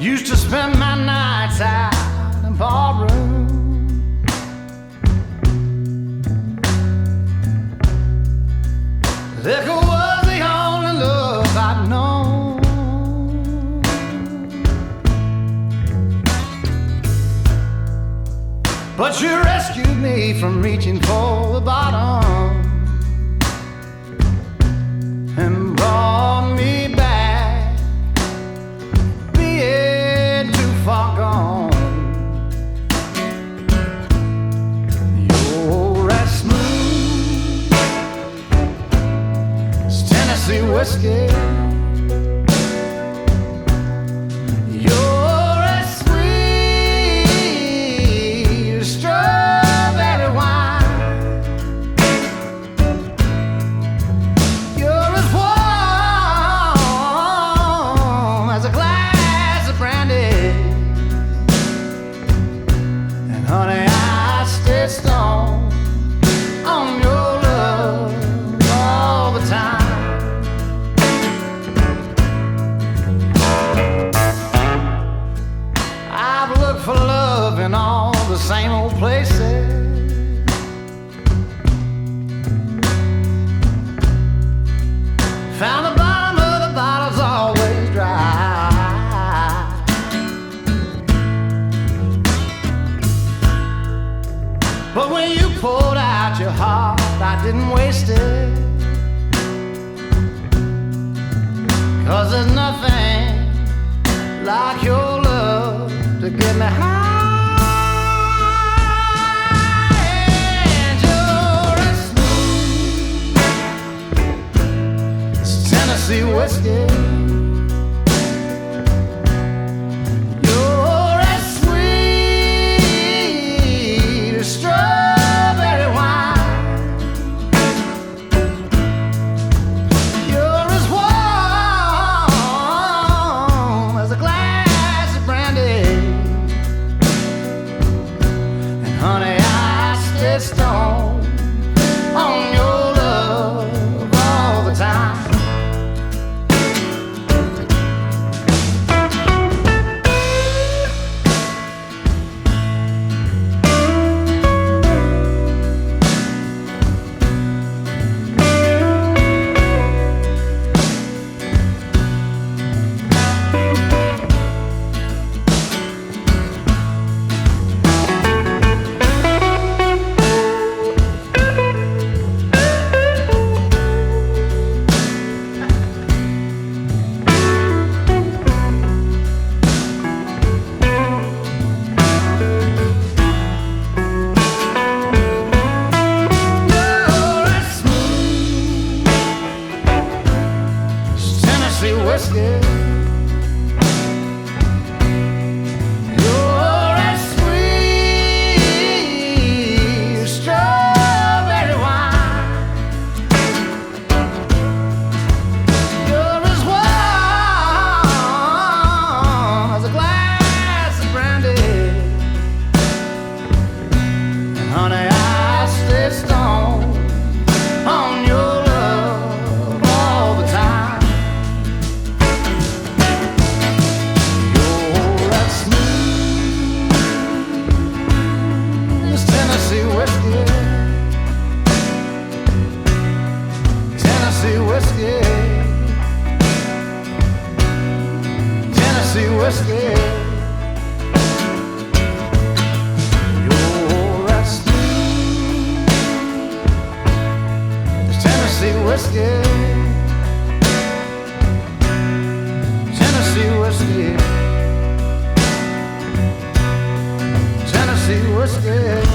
Used to spend my nights out in the. Liquor was the only love I'd known. But you rescued me from reaching for the bottom. And escape old places. Found the bottom of the bottle's always dry. But when you pulled out your heart, I didn't waste it. Cause there's nothing like your love to get me high. whiskey whiskey. whiskey, Tennessee whiskey. You're right, Steve. Tennessee whiskey, Tennessee whiskey, Tennessee whiskey.